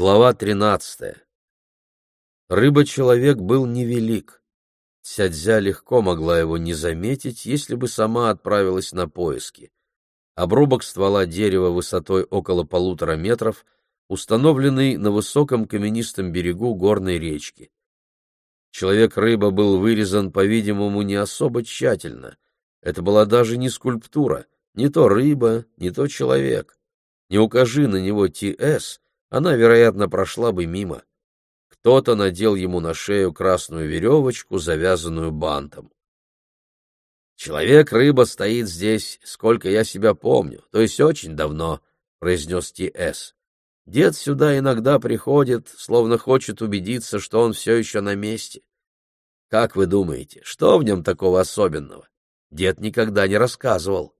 Глава тринадцатая. Рыба-человек был невелик. Сядзя легко могла его не заметить, если бы сама отправилась на поиски. Обрубок ствола дерева высотой около полутора метров, установленный на высоком каменистом берегу горной речки. Человек-рыба был вырезан, по-видимому, не особо тщательно. Это была даже не скульптура, не то рыба, не то человек. Не укажи на него Ти-С, она, вероятно, прошла бы мимо. Кто-то надел ему на шею красную веревочку, завязанную бантом. «Человек-рыба стоит здесь, сколько я себя помню, то есть очень давно», — произнес Ти-С. «Дед сюда иногда приходит, словно хочет убедиться, что он все еще на месте. Как вы думаете, что в нем такого особенного? Дед никогда не рассказывал».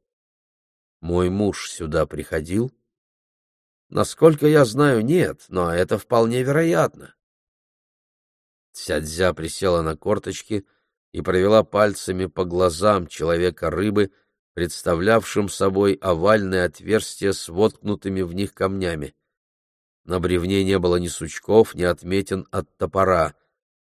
«Мой муж сюда приходил?» Насколько я знаю, нет, но это вполне вероятно. Цядзя присела на корточки и провела пальцами по глазам человека-рыбы, представлявшим собой овальное отверстие с воткнутыми в них камнями. На бревне не было ни сучков, ни отметин от топора.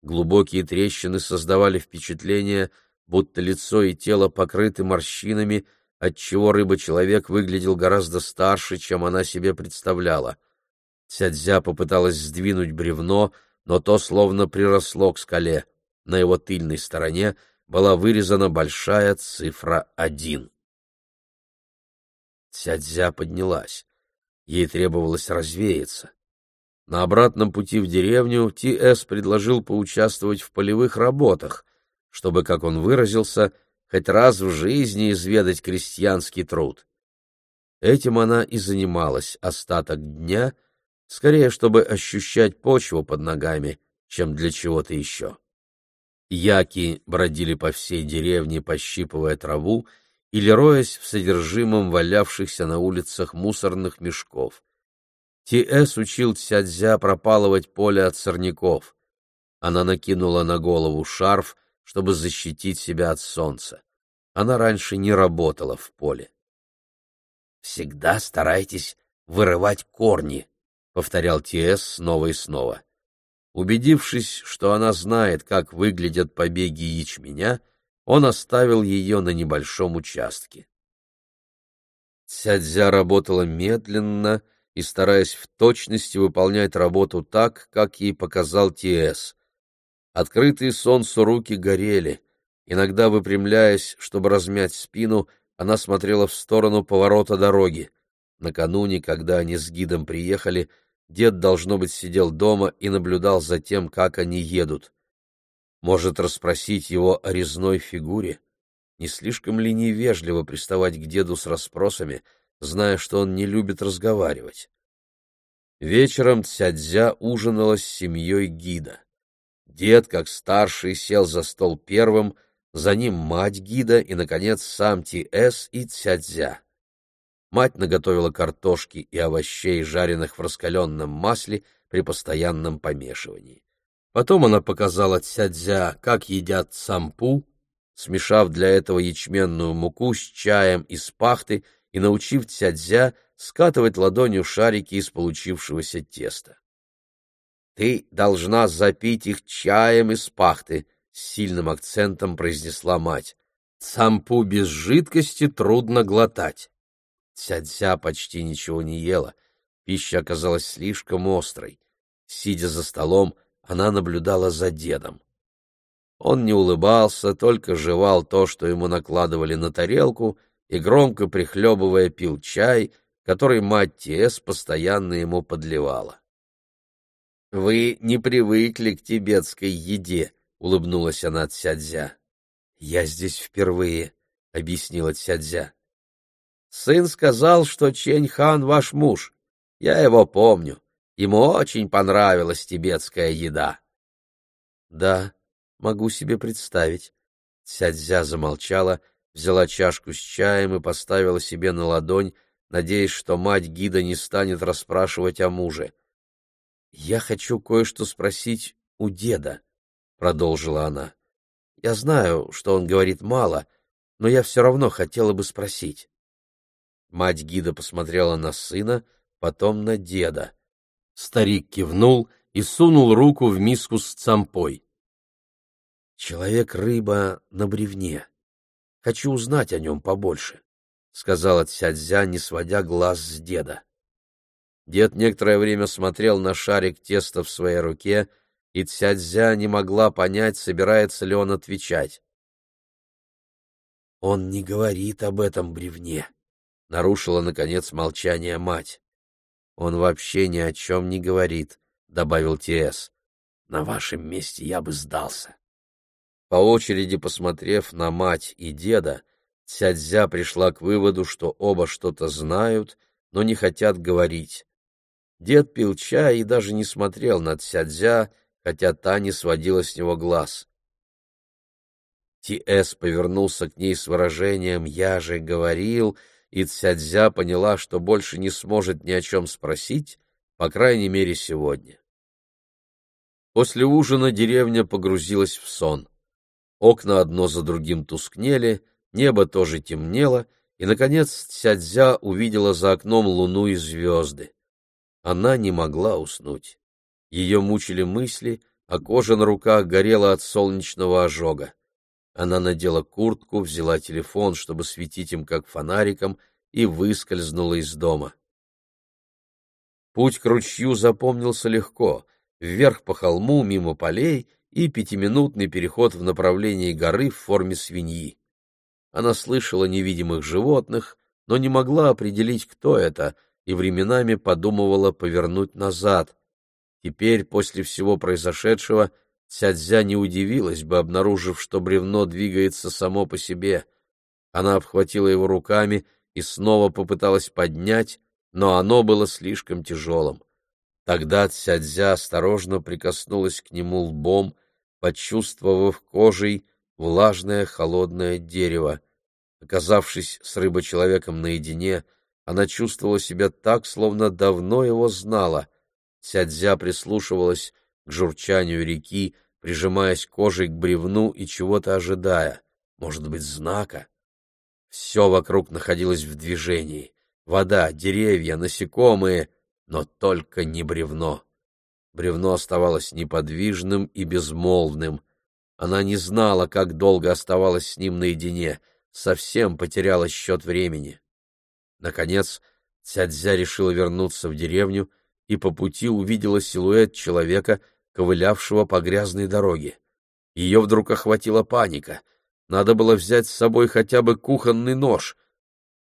Глубокие трещины создавали впечатление, будто лицо и тело покрыты морщинами, отчего рыба-человек выглядел гораздо старше, чем она себе представляла. Цядзя попыталась сдвинуть бревно, но то словно приросло к скале. На его тыльной стороне была вырезана большая цифра один. Цядзя поднялась. Ей требовалось развеяться. На обратном пути в деревню Ти-Эс предложил поучаствовать в полевых работах, чтобы, как он выразился, хоть раз в жизни изведать крестьянский труд. Этим она и занималась остаток дня, скорее, чтобы ощущать почву под ногами, чем для чего-то еще. Яки бродили по всей деревне, пощипывая траву или роясь в содержимом валявшихся на улицах мусорных мешков. Ти-Эс учил Цядзя пропалывать поле от сорняков. Она накинула на голову шарф, чтобы защитить себя от солнца. Она раньше не работала в поле. «Всегда старайтесь вырывать корни», — повторял Тиэс снова и снова. Убедившись, что она знает, как выглядят побеги ячменя, он оставил ее на небольшом участке. Цядзя работала медленно и стараясь в точности выполнять работу так, как ей показал Тиэс. Открытые солнцу руки горели. Иногда выпрямляясь, чтобы размять спину, она смотрела в сторону поворота дороги. Накануне, когда они с гидом приехали, дед, должно быть, сидел дома и наблюдал за тем, как они едут. Может, расспросить его о резной фигуре? Не слишком ли невежливо приставать к деду с расспросами, зная, что он не любит разговаривать? Вечером Цядзя ужинала с семьей гида. Дед, как старший, сел за стол первым, за ним мать гида и, наконец, сам Ти-Эс и Цядзя. Мать наготовила картошки и овощей, жареных в раскаленном масле при постоянном помешивании. Потом она показала Цядзя, как едят сампу, смешав для этого ячменную муку с чаем из пахты и научив Цядзя скатывать ладонью шарики из получившегося теста. Ты должна запить их чаем из пахты, с сильным акцентом произнесла мать. Сампу без жидкости трудно глотать. Цядзя почти ничего не ела. Пища оказалась слишком острой. Сидя за столом, она наблюдала за дедом. Он не улыбался, только жевал то, что ему накладывали на тарелку, и, громко прихлебывая, пил чай, который мать Тес постоянно ему подливала. Вы не привыкли к тибетской еде, улыбнулась она Цядзя. Я здесь впервые, объяснила Цядзя. Сын сказал, что Чень-хан ваш муж. Я его помню. Ему очень понравилась тибетская еда. Да, могу себе представить. Цядзя замолчала, взяла чашку с чаем и поставила себе на ладонь, надеясь, что мать гида не станет расспрашивать о муже. «Я хочу кое-что спросить у деда», — продолжила она. «Я знаю, что он говорит мало, но я все равно хотела бы спросить». Мать гида посмотрела на сына, потом на деда. Старик кивнул и сунул руку в миску с цампой. «Человек-рыба на бревне. Хочу узнать о нем побольше», — сказала Цядзя, не сводя глаз с деда. Дед некоторое время смотрел на шарик теста в своей руке, и Цядзя не могла понять, собирается ли он отвечать. «Он не говорит об этом бревне», — нарушила, наконец, молчание мать. «Он вообще ни о чем не говорит», — добавил Тиэс. «На вашем месте я бы сдался». По очереди посмотрев на мать и деда, Цядзя пришла к выводу, что оба что-то знают, но не хотят говорить. Дед пил чай и даже не смотрел на Цядзя, хотя та не сводила с него глаз. Ти-Эс повернулся к ней с выражением «я же говорил», и Цядзя поняла, что больше не сможет ни о чем спросить, по крайней мере, сегодня. После ужина деревня погрузилась в сон. Окна одно за другим тускнели, небо тоже темнело, и, наконец, Цядзя увидела за окном луну и звезды. Она не могла уснуть. Ее мучили мысли, а кожа на руках горела от солнечного ожога. Она надела куртку, взяла телефон, чтобы светить им как фонариком, и выскользнула из дома. Путь к ручью запомнился легко, вверх по холму, мимо полей и пятиминутный переход в направлении горы в форме свиньи. Она слышала невидимых животных, но не могла определить, кто это, и временами подумывала повернуть назад. Теперь, после всего произошедшего, Цядзя не удивилась бы, обнаружив, что бревно двигается само по себе. Она обхватила его руками и снова попыталась поднять, но оно было слишком тяжелым. Тогда Цядзя осторожно прикоснулась к нему лбом, почувствовав кожей влажное холодное дерево. Оказавшись с рыбочеловеком наедине, она чувствовала себя так, словно давно его знала. Цядзя прислушивалась к журчанию реки, прижимаясь кожей к бревну и чего-то ожидая, может быть, знака. Все вокруг находилось в движении. Вода, деревья, насекомые, но только не бревно. Бревно оставалось неподвижным и безмолвным. Она не знала, как долго оставалась с ним наедине, совсем потеряла счет времени. Наконец, Цядзя решила вернуться в деревню и по пути увидела силуэт человека, ковылявшего по грязной дороге. Ее вдруг охватила паника. Надо было взять с собой хотя бы кухонный нож.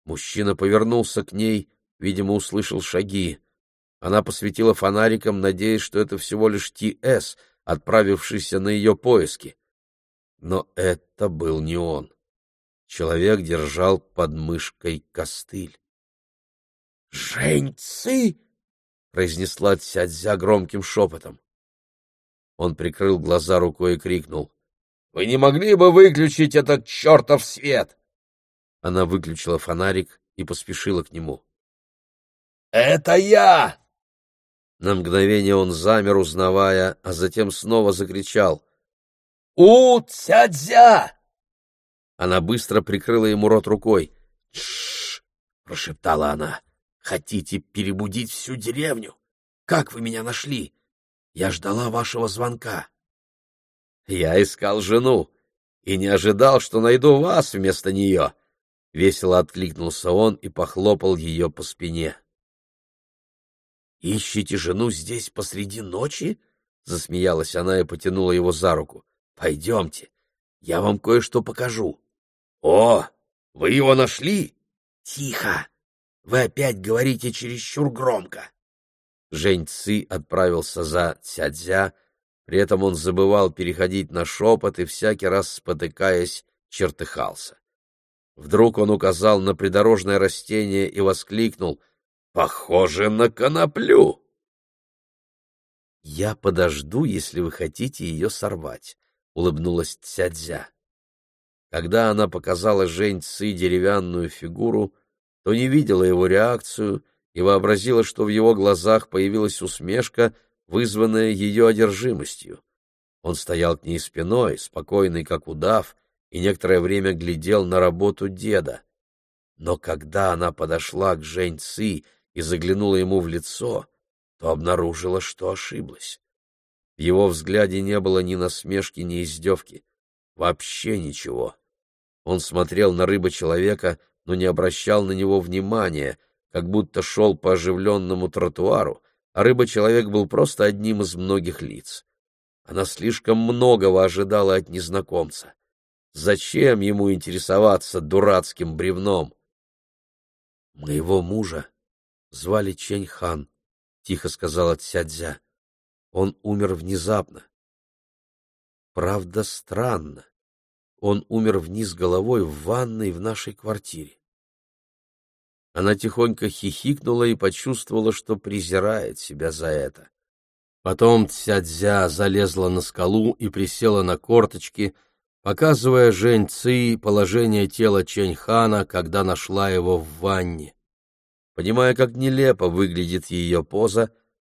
Мужчина повернулся к ней, видимо, услышал шаги. Она посветила фонариком, надеясь, что это всего лишь Ти-С, отправившийся на ее поиски. Но это был не он. Человек держал под мышкой костыль. «Женьцы!» — произнесла Цядзя громким шепотом. Он прикрыл глаза рукой и крикнул. — Вы не могли бы выключить этот чертов свет? Она выключила фонарик и поспешила к нему. — Это я! На мгновение он замер, узнавая, а затем снова закричал. — У цядзя! Она быстро прикрыла ему рот рукой. — Тш! — прошептала она. — Хотите перебудить всю деревню? Как вы меня нашли? Я ждала вашего звонка. Я искал жену и не ожидал, что найду вас вместо нее. Весело откликнулся он и похлопал ее по спине. Ищите жену здесь посреди ночи? Засмеялась она и потянула его за руку. Пойдемте, я вам кое-что покажу. О, вы его нашли? Тихо! Вы опять говорите чересчур громко. Жень Ци отправился за Цядзя, при этом он забывал переходить на шепот и всякий раз, спотыкаясь, чертыхался. Вдруг он указал на придорожное растение и воскликнул «Похоже на коноплю!» «Я подожду, если вы хотите ее сорвать», — улыбнулась Цядзя. Когда она показала Жень Ци деревянную фигуру, то не видела его реакцию — и вообразила, что в его глазах появилась усмешка, вызванная ее одержимостью. Он стоял к ней спиной, спокойный, как удав, и некоторое время глядел на работу деда. Но когда она подошла к Жень Ци и заглянула ему в лицо, то обнаружила, что ошиблась. В его взгляде не было ни насмешки, ни издевки. Вообще ничего. Он смотрел на рыба-человека, но не обращал на него внимания, как будто шел по оживленному тротуару, а рыба-человек был просто одним из многих лиц. Она слишком многого ожидала от незнакомца. Зачем ему интересоваться дурацким бревном? Моего мужа звали Чень Хан, тихо сказала Цядзя. Он умер внезапно. Правда, странно. Он умер вниз головой в ванной в нашей квартире. Она тихонько хихикнула и почувствовала, что презирает себя за это. Потом Цядзя залезла на скалу и присела на корточки, показывая Жень Ци положение тела Чэнь-хана, когда нашла его в ванне. Понимая, как нелепо выглядит ее поза,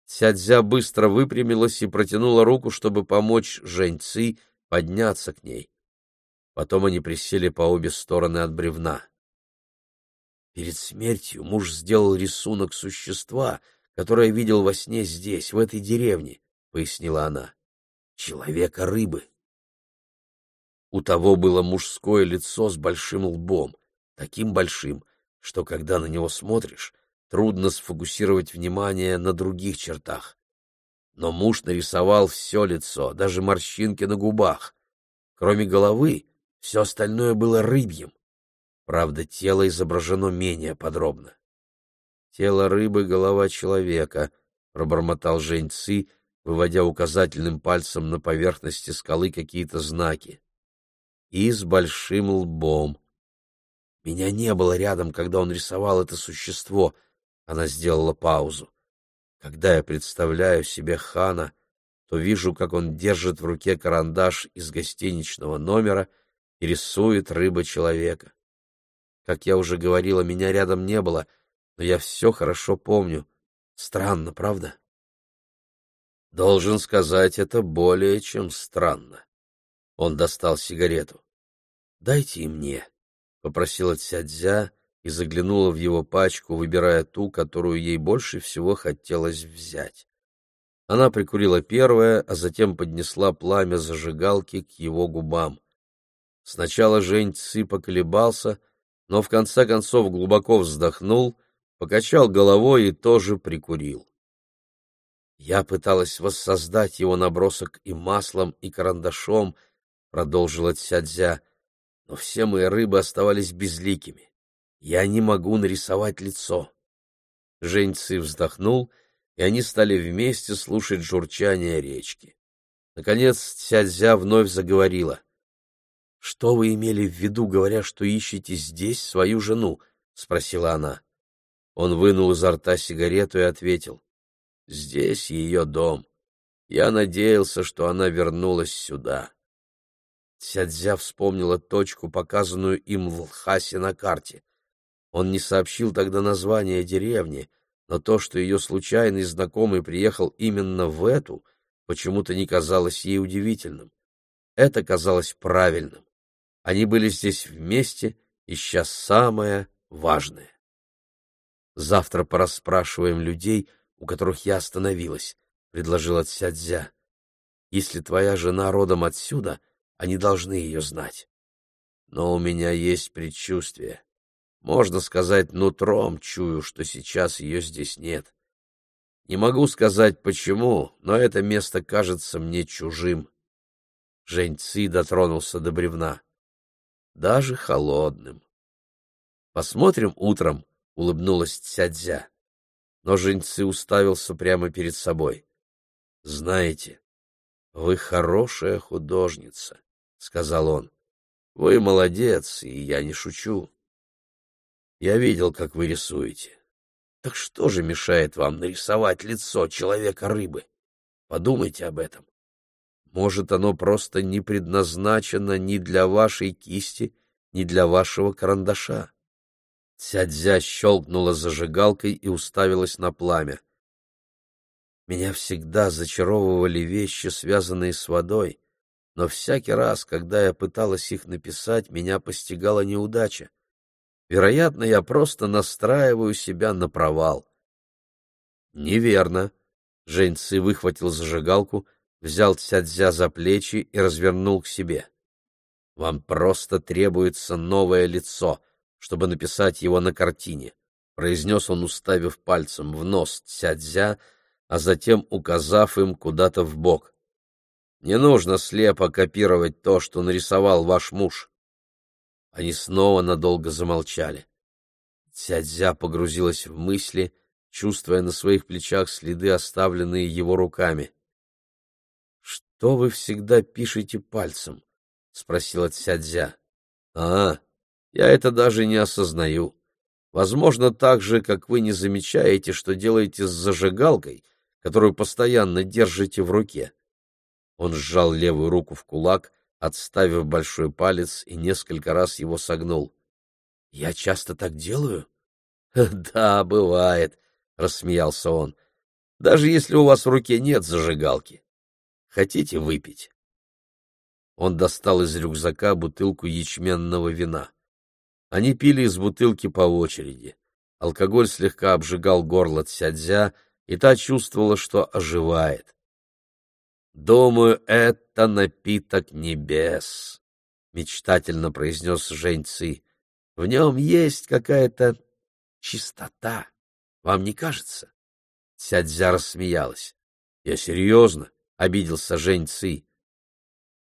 Цядзя быстро выпрямилась и протянула руку, чтобы помочь Жень Ци подняться к ней. Потом они присели по обе стороны от бревна. Перед смертью муж сделал рисунок существа — которое видел во сне здесь, в этой деревне, — пояснила она. — Человека-рыбы. У того было мужское лицо с большим лбом, таким большим, что, когда на него смотришь, трудно сфокусировать внимание на других чертах. Но муж нарисовал все лицо, даже морщинки на губах. Кроме головы, все остальное было рыбьем. Правда, тело изображено менее подробно. Тело рыбы — голова человека, — пробормотал Жень Ци, выводя указательным пальцем на поверхности скалы какие-то знаки. И с большим лбом. Меня не было рядом, когда он рисовал это существо. Она сделала паузу. Когда я представляю себе хана, то вижу, как он держит в руке карандаш из гостиничного номера и рисует рыба человека. Как я уже говорила, меня рядом не было — но я все хорошо помню. Странно, правда? Должен сказать, это более чем странно. Он достал сигарету. «Дайте и мне», — попросила Цядзя и заглянула в его пачку, выбирая ту, которую ей больше всего хотелось взять. Она прикурила первое, а затем поднесла пламя зажигалки к его губам. Сначала Жень Ци поколебался, но в конце концов глубоко вздохнул — покачал головой и тоже прикурил. Я пыталась воссоздать его набросок и маслом, и карандашом, продолжила Цядзя, но все мои рыбы оставались безликими. Я не могу нарисовать лицо. Женьцы вздохнул, и они стали вместе слушать журчание речки. Наконец Цядзя вновь заговорила. — Что вы имели в виду, говоря, что ищете здесь свою жену? — спросила она. Он вынул изо рта сигарету и ответил. «Здесь ее дом. Я надеялся, что она вернулась сюда». Цядзя вспомнила точку, показанную им в Лхасе на карте. Он не сообщил тогда название деревни, но то, что ее случайный знакомый приехал именно в эту, почему-то не казалось ей удивительным. Это казалось правильным. Они были здесь вместе, ища самое важное. Завтра порасспрашиваем людей, у которых я остановилась, — предложила Цядзя. Если твоя жена родом отсюда, они должны ее знать. Но у меня есть предчувствие. Можно сказать, нутром чую, что сейчас ее здесь нет. Не могу сказать, почему, но это место кажется мне чужим. Жень Ци дотронулся до бревна. Даже холодным. Посмотрим утром, — улыбнулась Цядзя. Но Жэньцы уставился прямо перед собой. — Знаете, вы хорошая художница, — сказал он. — Вы молодец, и я не шучу. Я видел, как вы рисуете. Так что же мешает вам нарисовать лицо человека-рыбы? Подумайте об этом. Может, оно просто не предназначено ни для вашей кисти, ни для вашего карандаша. Цядзя щелкнула зажигалкой и уставилась на пламя. Меня всегда зачаровывали вещи, связанные с водой, но всякий раз, когда я пыталась их написать, меня постигала неудача. Вероятно, я просто настраиваю себя на провал. Неверно, Женьцы выхватил зажигалку, взял Цядзя за плечи и развернул к себе. «Вам просто требуется новое лицо, чтобы написать его на картине», — произнес он, уставив пальцем в нос Цядзя, а затем указав им куда-то в бок. «Не нужно слепо копировать то, что нарисовал ваш муж». Они снова надолго замолчали. Цядзя погрузилась в мысли, чувствуя на своих плечах следы, оставленные его руками. — Что вы всегда пишете пальцем? — спросила Цядзя. — А, я это даже не осознаю. Возможно, так же, как вы не замечаете, что делаете с зажигалкой, которую постоянно держите в руке. Он сжал левую руку в кулак, отставив большой палец и несколько раз его согнул. — Я часто так делаю? — Да, бывает, — рассмеялся он. — Даже если у вас в руке нет зажигалки. Хотите выпить? Он достал из рюкзака бутылку ячменного вина. Они пили из бутылки по очереди. Алкоголь слегка обжигал горло Цядзя, и та чувствовала, что оживает. «Думаю, это напиток небес», — мечтательно произнес Жень Ци. «В нем есть какая-то чистота. Вам не кажется?» Цядзя рассмеялась. «Я серьезно», — обиделся Жень Ци.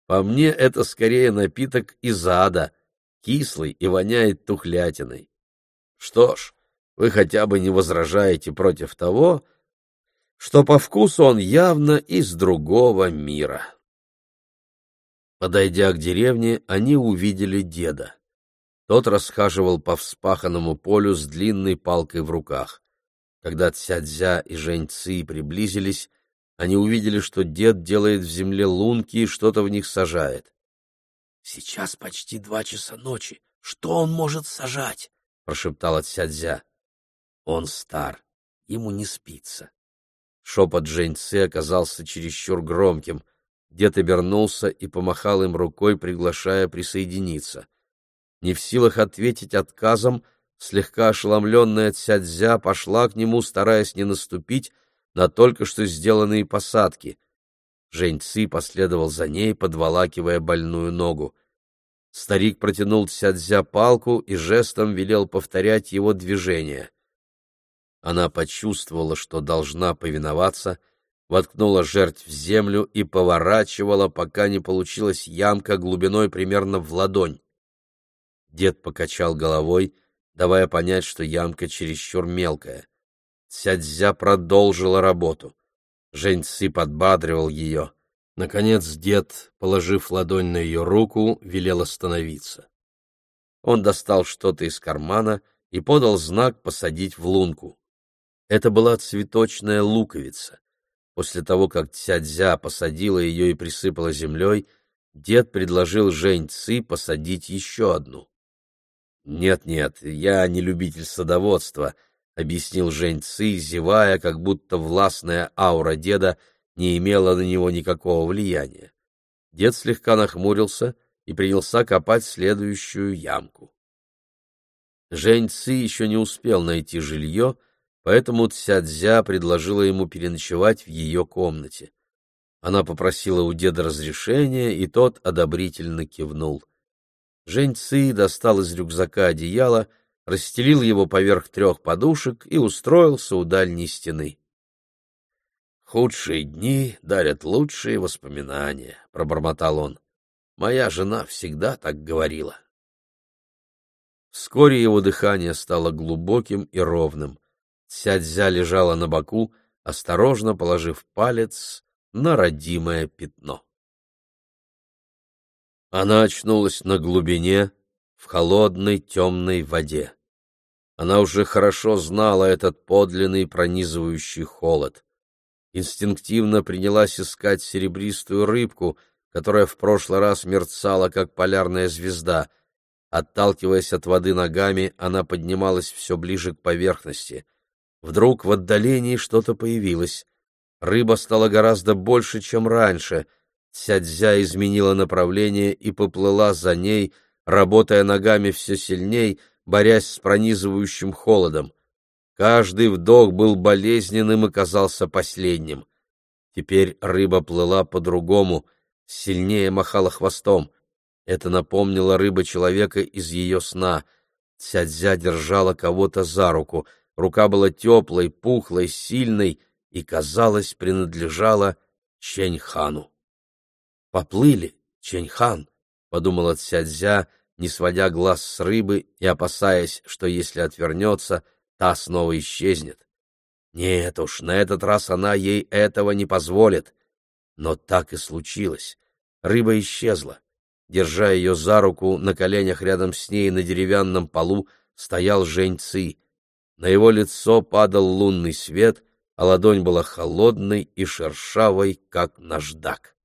«По мне это скорее напиток из ада, кислый и воняет тухлятиной. Что ж, вы хотя бы не возражаете против того, что по вкусу он явно из другого мира». Подойдя к деревне, они увидели деда. Тот расхаживал по вспаханному полю с длинной палкой в руках. Когда Цядзя и Женьцы приблизились, они увидели, что дед делает в земле лунки и что-то в них сажает. — Сейчас почти два часа ночи. Что он может сажать? — прошептала Цядзя. — Он стар, ему не спится. Шепот Женьцы оказался чересчур громким. Дед обернулся и помахал им рукой, приглашая присоединиться. — не в силах ответить отказом, слегка ошеломленная Цядзя пошла к нему, стараясь не наступить на только что сделанные посадки. Жень Ци последовал за ней, подволакивая больную ногу. Старик протянул Цядзя палку и жестом велел повторять его движение. Она почувствовала, что должна повиноваться, воткнула жертв в землю и поворачивала, пока не получилась ямка глубиной примерно в ладонь. Дед покачал головой, давая понять, что ямка чересчур мелкая. Цядзя продолжила работу. Женьцы подбадривал ее. Наконец дед, положив ладонь на ее руку, велел остановиться. Он достал что-то из кармана и подал знак посадить в лунку. Это была цветочная луковица. После того, как Цядзя посадила ее и присыпала землей, дед предложил Женьцы посадить еще одну. «Нет-нет, я не любитель садоводства», — объяснил Жень Ци, зевая, как будто властная аура деда не имела на него никакого влияния. Дед слегка нахмурился и принялся копать следующую ямку. Жень Ци еще не успел найти жилье, поэтому Цядзя предложила ему переночевать в ее комнате. Она попросила у деда разрешения, и тот одобрительно кивнул. Жень Ци достал из рюкзака одеяло, расстелил его поверх трех подушек и устроился у дальней стены. «Худшие дни дарят лучшие воспоминания», — пробормотал он. «Моя жена всегда так говорила». Вскоре его дыхание стало глубоким и ровным. Цядзя лежала на боку, осторожно положив палец на родимое пятно. Она очнулась на глубине, в холодной темной воде. Она уже хорошо знала этот подлинный пронизывающий холод. Инстинктивно принялась искать серебристую рыбку, которая в прошлый раз мерцала, как полярная звезда. Отталкиваясь от воды ногами, она поднималась все ближе к поверхности. Вдруг в отдалении что-то появилось. Рыба стала гораздо больше, чем раньше — Цядзя изменила направление и поплыла за ней, работая ногами все сильней, борясь с пронизывающим холодом. Каждый вдох был болезненным и казался последним. Теперь рыба плыла по-другому, сильнее махала хвостом. Это напомнило рыба человека из ее сна. Цядзя держала кого-то за руку. Рука была теплой, пухлой, сильной и, казалось, принадлежала Чэньхану. «Поплыли, Чэньхан», — подумала Цядзя, не сводя глаз с рыбы и опасаясь, что если отвернется, та снова исчезнет. Нет уж, на этот раз она ей этого не позволит. Но так и случилось. Рыба исчезла. Держа ее за руку, на коленях рядом с ней на деревянном полу стоял Жень Ци. На его лицо падал лунный свет, а ладонь была холодной и шершавой, как наждак.